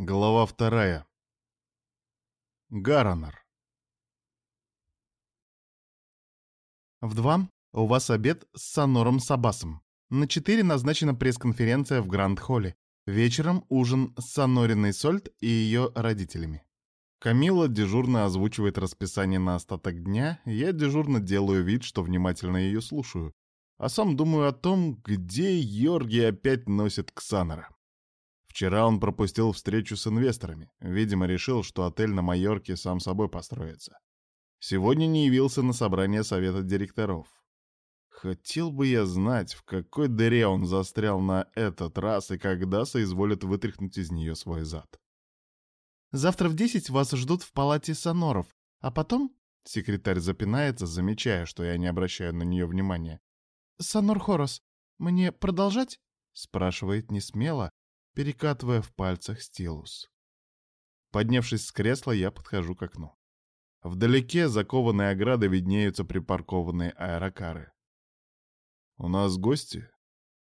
Глава вторая. Гаронар. В два у вас обед с Санором Сабасом. На четыре назначена пресс-конференция в Гранд-холле. Вечером ужин с Санориной Сольт и ее родителями. Камила дежурно озвучивает расписание на остаток дня, я дежурно делаю вид, что внимательно ее слушаю, а сам думаю о том, где Йорги опять носит Ксанора. Вчера он пропустил встречу с инвесторами. Видимо, решил, что отель на Майорке сам собой построится. Сегодня не явился на собрание совета директоров. Хотел бы я знать, в какой дыре он застрял на этот раз и когда соизволит вытряхнуть из нее свой зад. «Завтра в десять вас ждут в палате соноров, а потом...» Секретарь запинается, замечая, что я не обращаю на нее внимания. «Сонор Хорос, мне продолжать?» спрашивает не смело, перекатывая в пальцах стилус. Поднявшись с кресла, я подхожу к окну. Вдалеке закованные ограды виднеются припаркованные аэрокары. «У нас гости?»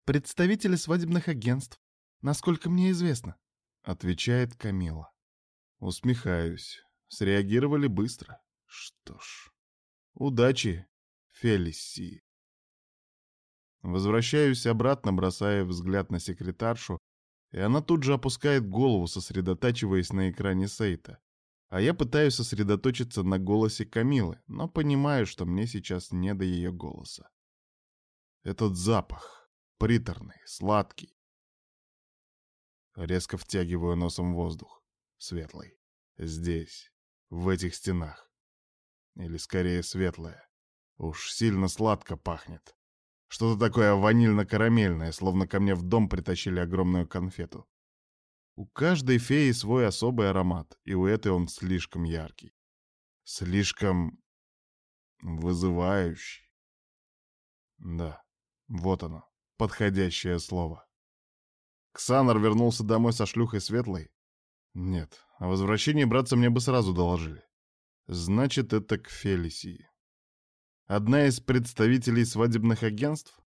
«Представители свадебных агентств, насколько мне известно», — отвечает Камила. Усмехаюсь. Среагировали быстро. Что ж, удачи, Фелиси. Возвращаюсь обратно, бросая взгляд на секретаршу, и она тут же опускает голову, сосредотачиваясь на экране сейта. А я пытаюсь сосредоточиться на голосе Камилы, но понимаю, что мне сейчас не до ее голоса. Этот запах, приторный, сладкий. Резко втягиваю носом воздух, светлый. Здесь, в этих стенах. Или скорее светлое. Уж сильно сладко пахнет. Что-то такое ванильно-карамельное, словно ко мне в дом притащили огромную конфету. У каждой феи свой особый аромат, и у этой он слишком яркий. Слишком вызывающий. Да, вот оно, подходящее слово. Ксанар вернулся домой со шлюхой светлой? Нет, о возвращении братца мне бы сразу доложили. Значит, это к Фелисии. Одна из представителей свадебных агентств?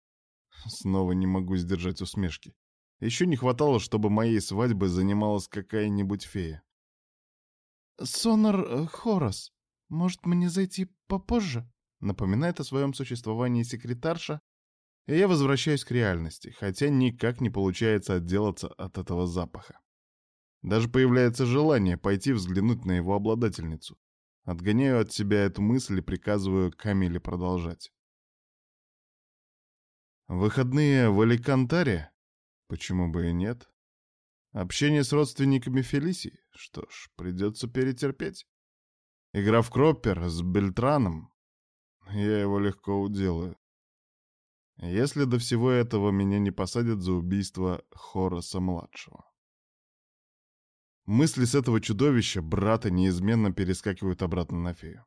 Снова не могу сдержать усмешки. Еще не хватало, чтобы моей свадьбой занималась какая-нибудь фея. «Сонор э, Хорос, может мне зайти попозже?» Напоминает о своем существовании секретарша, и я возвращаюсь к реальности, хотя никак не получается отделаться от этого запаха. Даже появляется желание пойти взглянуть на его обладательницу. Отгоняю от себя эту мысль и приказываю Камиле продолжать. Выходные в Аликантаре? Почему бы и нет? Общение с родственниками Фелисии? Что ж, придется перетерпеть. Игра в Кроппер с Бельтраном? Я его легко уделаю. Если до всего этого меня не посадят за убийство Хороса-младшего. Мысли с этого чудовища, брата, неизменно перескакивают обратно на фею.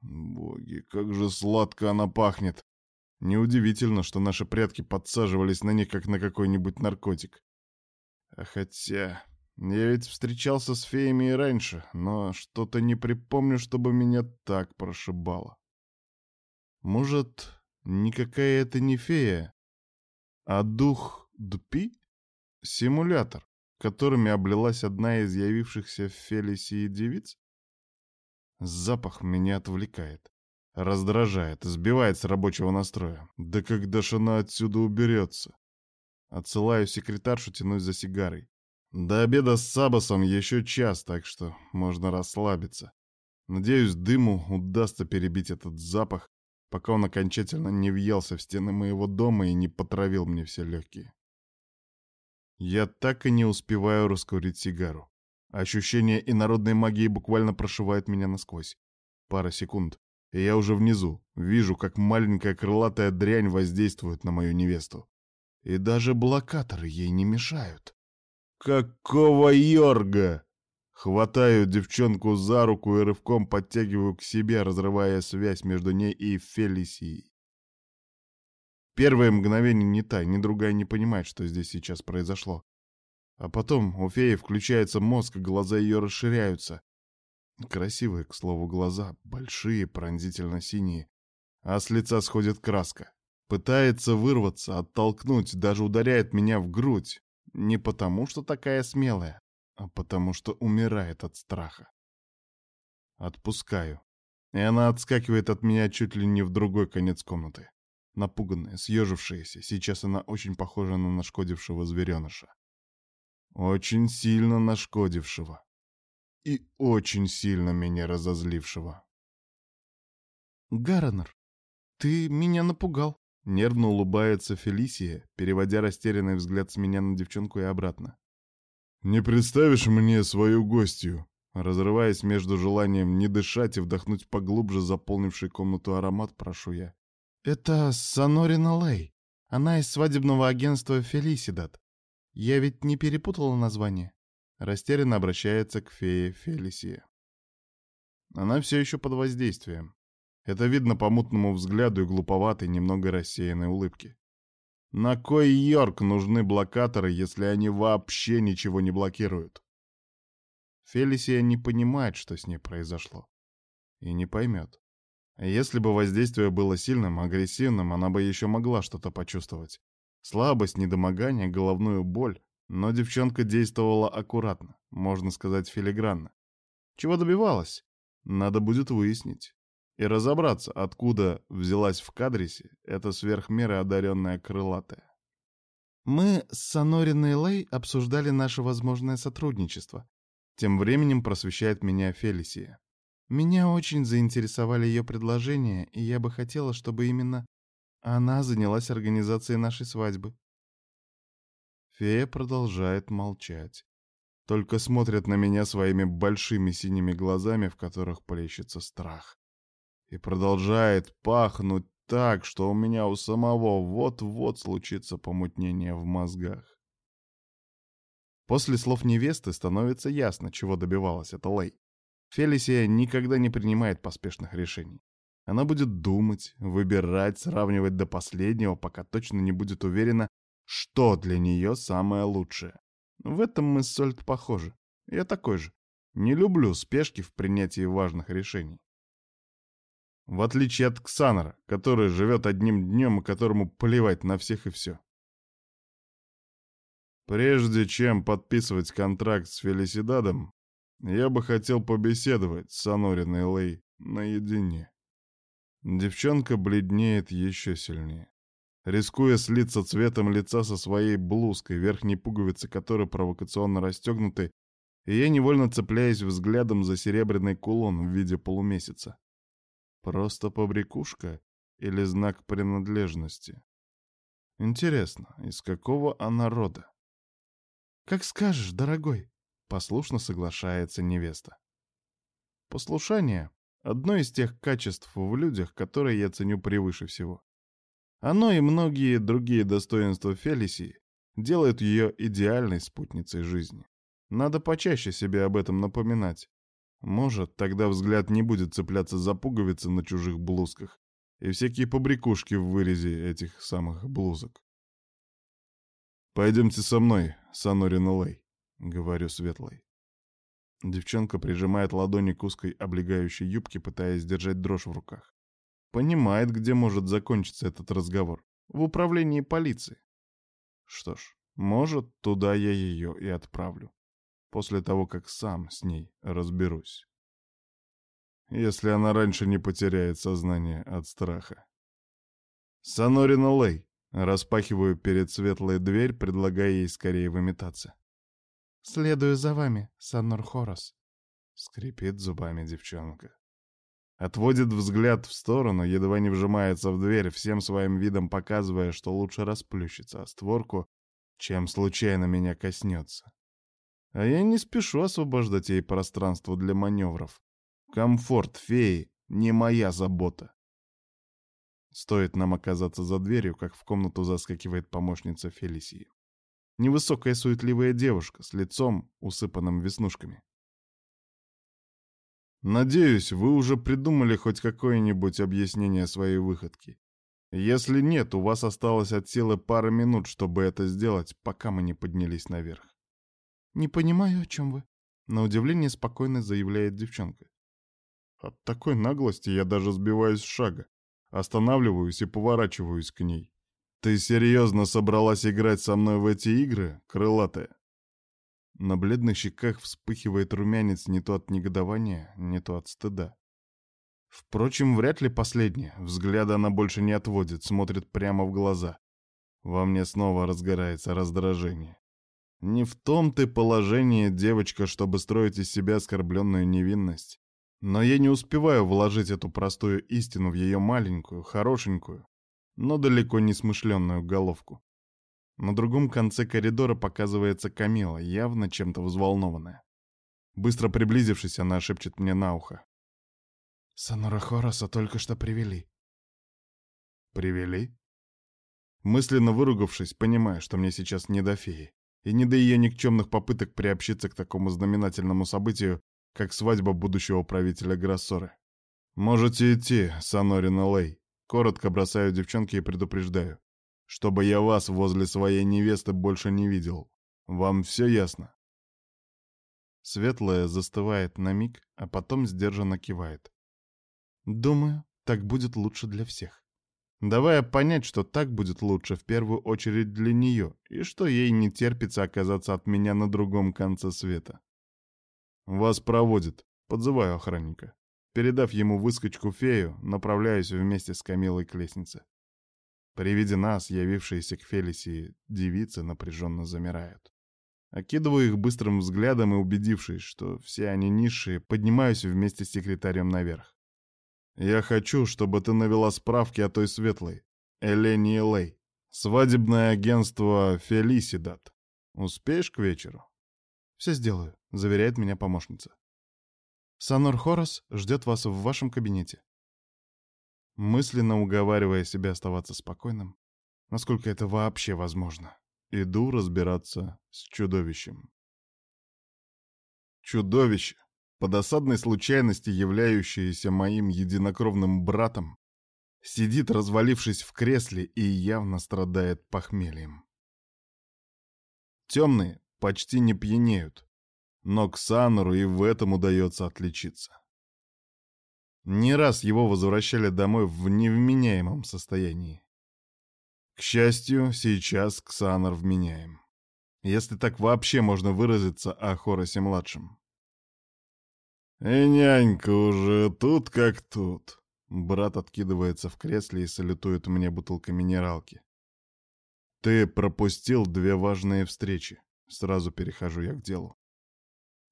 Боги, как же сладко она пахнет! Неудивительно, что наши предки подсаживались на них, как на какой-нибудь наркотик. А хотя... Я ведь встречался с феями и раньше, но что-то не припомню, чтобы меня так прошибало. Может, никакая это не фея, а дух Дпи? Симулятор которыми облилась одна из явившихся в Фелисии девиц? Запах меня отвлекает, раздражает, сбивает с рабочего настроя. Да когда ж она отсюда уберется? Отсылаю секретаршу, тянусь за сигарой. До обеда с Сабасом еще час, так что можно расслабиться. Надеюсь, дыму удастся перебить этот запах, пока он окончательно не въелся в стены моего дома и не потравил мне все легкие. Я так и не успеваю раскурить сигару. Ощущение инородной магии буквально прошивает меня насквозь. Пара секунд, и я уже внизу. Вижу, как маленькая крылатая дрянь воздействует на мою невесту. И даже блокаторы ей не мешают. Какого йорга? Хватаю девчонку за руку и рывком подтягиваю к себе, разрывая связь между ней и Фелисией. Первое мгновение ни та, ни другая не понимает, что здесь сейчас произошло. А потом у феи включается мозг, глаза ее расширяются. Красивые, к слову, глаза, большие, пронзительно синие. А с лица сходит краска. Пытается вырваться, оттолкнуть, даже ударяет меня в грудь. Не потому, что такая смелая, а потому что умирает от страха. Отпускаю. И она отскакивает от меня чуть ли не в другой конец комнаты. Напуганная, съежившаяся, сейчас она очень похожа на нашкодившего звереныша. Очень сильно нашкодившего. И очень сильно меня разозлившего. «Гарренер, ты меня напугал», — нервно улыбается Фелисия, переводя растерянный взгляд с меня на девчонку и обратно. «Не представишь мне свою гостью?» Разрываясь между желанием не дышать и вдохнуть поглубже заполнивший комнату аромат, прошу я. «Это Сонорина Лей. Она из свадебного агентства Фелисидат. Я ведь не перепутала название?» Растерянно обращается к фее Фелисия. Она все еще под воздействием. Это видно по мутному взгляду и глуповатой, немного рассеянной улыбке. На кой Йорк нужны блокаторы, если они вообще ничего не блокируют? Фелисия не понимает, что с ней произошло. И не поймет. Если бы воздействие было сильным, агрессивным, она бы еще могла что-то почувствовать. Слабость, недомогание, головную боль. Но девчонка действовала аккуратно, можно сказать, филигранно. Чего добивалась? Надо будет выяснить. И разобраться, откуда взялась в кадрисе эта сверхмеры одаренная крылатая. Мы с Сонориной Лей обсуждали наше возможное сотрудничество. Тем временем просвещает меня Фелисия. Меня очень заинтересовали ее предложения, и я бы хотела, чтобы именно она занялась организацией нашей свадьбы. Фея продолжает молчать. Только смотрит на меня своими большими синими глазами, в которых плещется страх. И продолжает пахнуть так, что у меня у самого вот-вот случится помутнение в мозгах. После слов невесты становится ясно, чего добивалась эта Лей. Фелисия никогда не принимает поспешных решений. Она будет думать, выбирать, сравнивать до последнего, пока точно не будет уверена, что для нее самое лучшее. В этом мы с Сольт похожи. Я такой же. Не люблю спешки в принятии важных решений. В отличие от Ксанора, который живет одним днем и которому плевать на всех и все. Прежде чем подписывать контракт с Фелисидадом, я бы хотел побеседовать с Анориной Лей наедине. Девчонка бледнеет еще сильнее, рискуя слиться цветом лица со своей блузкой, верхней пуговицы которой провокационно расстегнуты, и я невольно цепляюсь взглядом за серебряный кулон в виде полумесяца. Просто побрякушка или знак принадлежности? Интересно, из какого она рода? «Как скажешь, дорогой», — послушно соглашается невеста. Послушание — одно из тех качеств в людях, которые я ценю превыше всего. Оно и многие другие достоинства Фелисии делают ее идеальной спутницей жизни. Надо почаще себе об этом напоминать. Может, тогда взгляд не будет цепляться за пуговицы на чужих блузках и всякие побрякушки в вырезе этих самых блузок. «Пойдемте со мной, Санорина Лей», — говорю светлой. Девчонка прижимает ладони к узкой облегающей юбке, пытаясь держать дрожь в руках. Понимает, где может закончиться этот разговор. В управлении полиции. Что ж, может, туда я ее и отправлю. После того, как сам с ней разберусь. Если она раньше не потеряет сознание от страха. Санорина Лей, Распахиваю перед светлой дверь, предлагая ей скорее выметаться. «Следую за вами, Саннор Хорос», — скрипит зубами девчонка. Отводит взгляд в сторону, едва не вжимается в дверь, всем своим видом показывая, что лучше расплющится о створку, чем случайно меня коснется. А я не спешу освобождать ей пространство для маневров. Комфорт феи — не моя забота. Стоит нам оказаться за дверью, как в комнату заскакивает помощница Фелисии. Невысокая суетливая девушка с лицом, усыпанным веснушками. Надеюсь, вы уже придумали хоть какое-нибудь объяснение своей выходки. Если нет, у вас осталось от силы пара минут, чтобы это сделать, пока мы не поднялись наверх. «Не понимаю, о чем вы», — на удивление спокойно заявляет девчонка. От такой наглости я даже сбиваюсь с шага. Останавливаюсь и поворачиваюсь к ней. «Ты серьезно собралась играть со мной в эти игры, крылатая?» На бледных щеках вспыхивает румянец не то от негодования, не то от стыда. Впрочем, вряд ли последнее. Взгляда она больше не отводит, смотрит прямо в глаза. Во мне снова разгорается раздражение. Не в том ты положение, девочка, чтобы строить из себя оскорбленную невинность. Но я не успеваю вложить эту простую истину в ее маленькую, хорошенькую, но далеко не смышленную головку. На другом конце коридора показывается Камила, явно чем-то взволнованная. Быстро приблизившись, она шепчет мне на ухо. «Сонора Хороса только что привели». «Привели?» Мысленно выругавшись, понимаю, что мне сейчас не до феи, и не до ее никчемных попыток приобщиться к такому знаменательному событию, как свадьба будущего правителя Гроссоры. «Можете идти, Санорина Лей», — коротко бросаю девчонке и предупреждаю чтобы я вас возле своей невесты больше не видел. Вам все ясно?» Светлая застывает на миг, а потом сдержанно кивает. «Думаю, так будет лучше для всех. Давая понять, что так будет лучше в первую очередь для нее, и что ей не терпится оказаться от меня на другом конце света. Вас проводит. Подзываю охранника. Передав ему выскочку фею, направляюсь вместе с Камилой к лестнице. При виде нас, явившиеся к Фелисии, девицы напряженно замирают. Окидываю их быстрым взглядом и, убедившись, что все они низшие, поднимаюсь вместе с секретарем наверх. «Я хочу, чтобы ты навела справки о той светлой, Элене Лей, свадебное агентство Фелисидат. Успеешь к вечеру?» «Все сделаю», — заверяет меня помощница. «Санор Хорос ждет вас в вашем кабинете мысленно уговаривая себя оставаться спокойным, насколько это вообще возможно. Иду разбираться с чудовищем. Чудовище, по досадной случайности являющееся моим единокровным братом, сидит, развалившись в кресле и явно страдает похмельем. Темные почти не пьянеют, но к Санору и в этом удается отличиться. Не раз его возвращали домой в невменяемом состоянии. К счастью, сейчас Ксанар вменяем. Если так вообще можно выразиться о Хоросе-младшем. «И нянька уже тут как тут». Брат откидывается в кресле и салютует мне бутылкой минералки. «Ты пропустил две важные встречи». Сразу перехожу я к делу.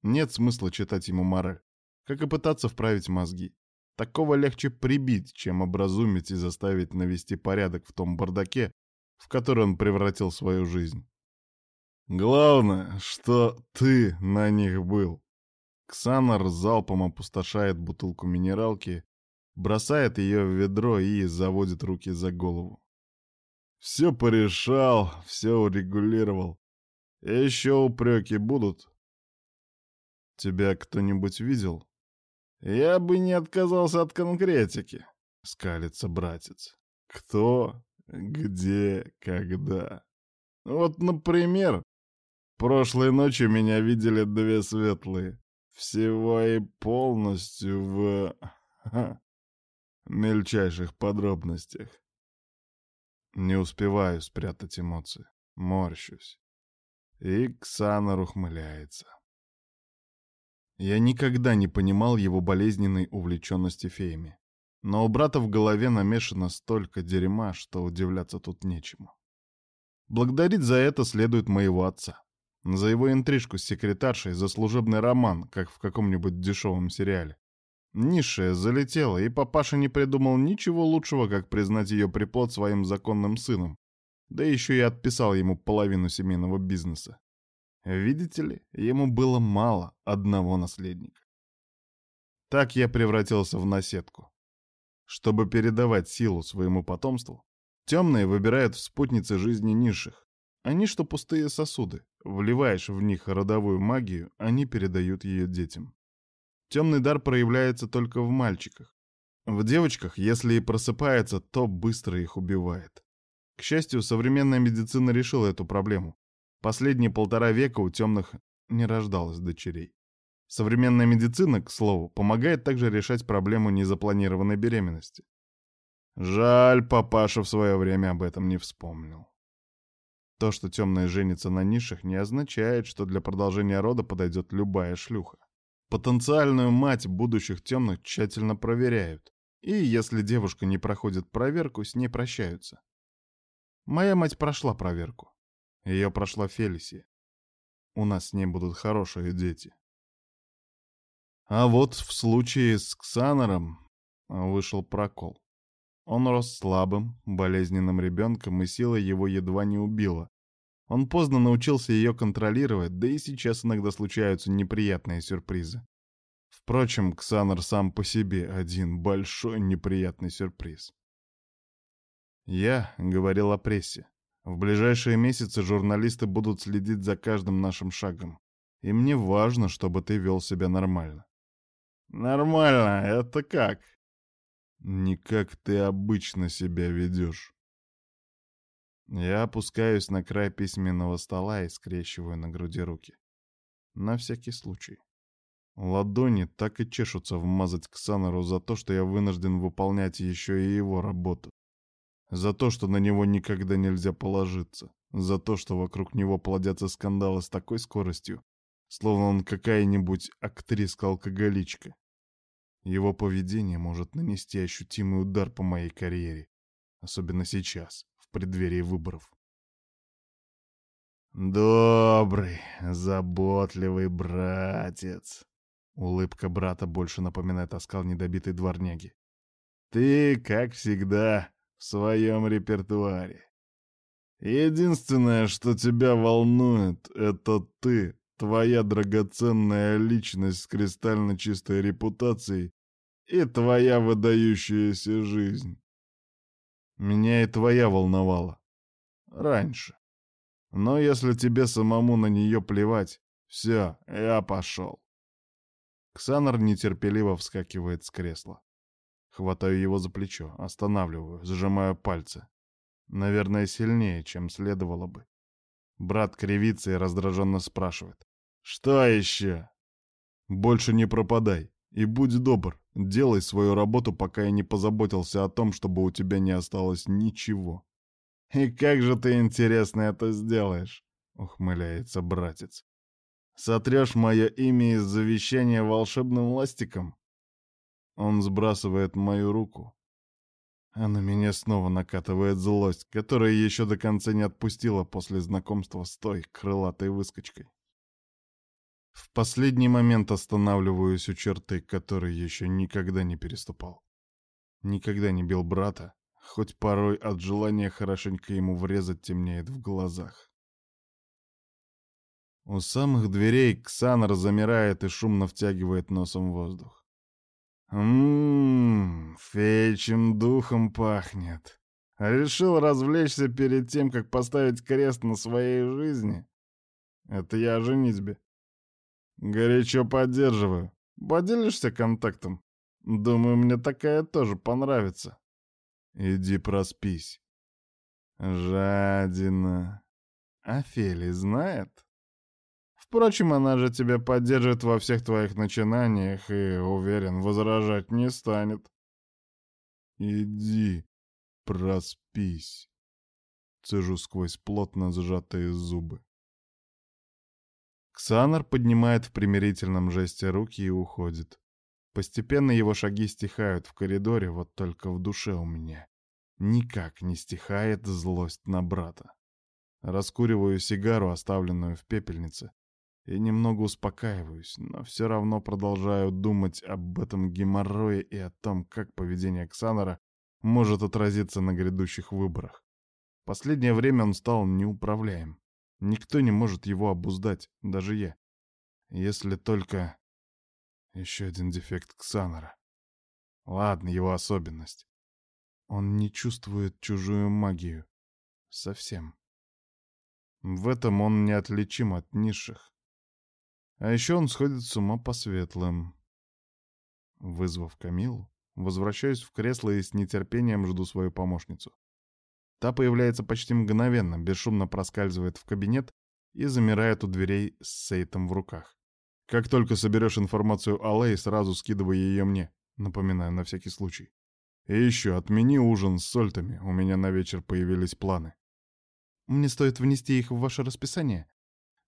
Нет смысла читать ему мораль, как и пытаться вправить мозги. Такого легче прибить, чем образумить и заставить навести порядок в том бардаке, в который он превратил свою жизнь. Главное, что ты на них был. Ксанар залпом опустошает бутылку минералки, бросает ее в ведро и заводит руки за голову. Все порешал, все урегулировал. Еще упреки будут. Тебя кто-нибудь видел? «Я бы не отказался от конкретики», — скалится братец. «Кто? Где? Когда?» «Вот, например, прошлой ночью меня видели две светлые. Всего и полностью в... Ха, мельчайших подробностях. Не успеваю спрятать эмоции. Морщусь. И Ксанар ухмыляется. Я никогда не понимал его болезненной увлеченности феями. Но у брата в голове намешано столько дерьма, что удивляться тут нечему. Благодарить за это следует моего отца. За его интрижку с секретаршей, за служебный роман, как в каком-нибудь дешевом сериале. Низшая залетела, и папаша не придумал ничего лучшего, как признать ее приплод своим законным сыном. Да еще и отписал ему половину семейного бизнеса. Видите ли, ему было мало одного наследника. Так я превратился в наседку. Чтобы передавать силу своему потомству, темные выбирают в спутницы жизни низших. Они что пустые сосуды. Вливаешь в них родовую магию, они передают ее детям. Темный дар проявляется только в мальчиках. В девочках, если и просыпается, то быстро их убивает. К счастью, современная медицина решила эту проблему. Последние полтора века у темных не рождалось дочерей. Современная медицина, к слову, помогает также решать проблему незапланированной беременности. Жаль, папаша в свое время об этом не вспомнил. То, что темные женятся на низших, не означает, что для продолжения рода подойдет любая шлюха. Потенциальную мать будущих темных тщательно проверяют, и если девушка не проходит проверку, с ней прощаются. Моя мать прошла проверку. Ее прошла Фелисия. У нас с ней будут хорошие дети. А вот в случае с Ксанором вышел прокол. Он рос слабым, болезненным ребенком, и сила его едва не убила. Он поздно научился ее контролировать, да и сейчас иногда случаются неприятные сюрпризы. Впрочем, Ксанор сам по себе один большой неприятный сюрприз. Я говорил о прессе. В ближайшие месяцы журналисты будут следить за каждым нашим шагом. И мне важно, чтобы ты вел себя нормально. Нормально? Это как? Не как ты обычно себя ведешь. Я опускаюсь на край письменного стола и скрещиваю на груди руки. На всякий случай. Ладони так и чешутся вмазать Ксанору за то, что я вынужден выполнять еще и его работу. За то, что на него никогда нельзя положиться. За то, что вокруг него плодятся скандалы с такой скоростью, словно он какая-нибудь актриска-алкоголичка. Его поведение может нанести ощутимый удар по моей карьере, особенно сейчас, в преддверии выборов. «Добрый, заботливый братец!» Улыбка брата больше напоминает оскал недобитой дворняги. «Ты, как всегда, в своем репертуаре. Единственное, что тебя волнует, это ты, твоя драгоценная личность с кристально чистой репутацией и твоя выдающаяся жизнь. Меня и твоя волновала. Раньше. Но если тебе самому на нее плевать, все, я пошел. Ксанар нетерпеливо вскакивает с кресла. Хватаю его за плечо, останавливаю, сжимаю пальцы. Наверное, сильнее, чем следовало бы. Брат кривится и раздраженно спрашивает. «Что еще?» «Больше не пропадай. И будь добр, делай свою работу, пока я не позаботился о том, чтобы у тебя не осталось ничего». «И как же ты, интересно, это сделаешь?» — ухмыляется братец. «Сотрешь мое имя из завещания волшебным ластиком?» Он сбрасывает мою руку, а на меня снова накатывает злость, которая еще до конца не отпустила после знакомства с той крылатой выскочкой. В последний момент останавливаюсь у черты, которой еще никогда не переступал. Никогда не бил брата, хоть порой от желания хорошенько ему врезать темнеет в глазах. У самых дверей Ксанар замирает и шумно втягивает носом воздух. Ммм, феечим духом пахнет. Решил развлечься перед тем, как поставить крест на своей жизни? Это я о женитьбе. Горячо поддерживаю. Поделишься контактом? Думаю, мне такая тоже понравится. Иди проспись. Жадина. А Фели знает? Впрочем, она же тебя поддержит во всех твоих начинаниях и, уверен, возражать не станет. Иди, проспись. Цежу сквозь плотно сжатые зубы. Ксанар поднимает в примирительном жесте руки и уходит. Постепенно его шаги стихают в коридоре, вот только в душе у меня никак не стихает злость на брата. Раскуриваю сигару, оставленную в пепельнице, и немного успокаиваюсь, но все равно продолжаю думать об этом геморрое и о том, как поведение Ксанара может отразиться на грядущих выборах. Последнее время он стал неуправляем. Никто не может его обуздать, даже я. Если только... Еще один дефект Ксанара. Ладно, его особенность. Он не чувствует чужую магию. Совсем. В этом он неотличим от низших. А еще он сходит с ума по светлым. Вызвав Камилу, возвращаюсь в кресло и с нетерпением жду свою помощницу. Та появляется почти мгновенно, бесшумно проскальзывает в кабинет и замирает у дверей с сейтом в руках. Как только соберешь информацию о Лэй, сразу скидывай ее мне, напоминаю на всякий случай. И еще отмени ужин с сольтами, у меня на вечер появились планы. Мне стоит внести их в ваше расписание?»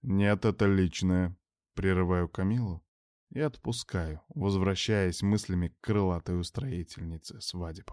«Нет, это личное». Прерываю Камилу и отпускаю, возвращаясь мыслями к крылатой устроительнице свадеб.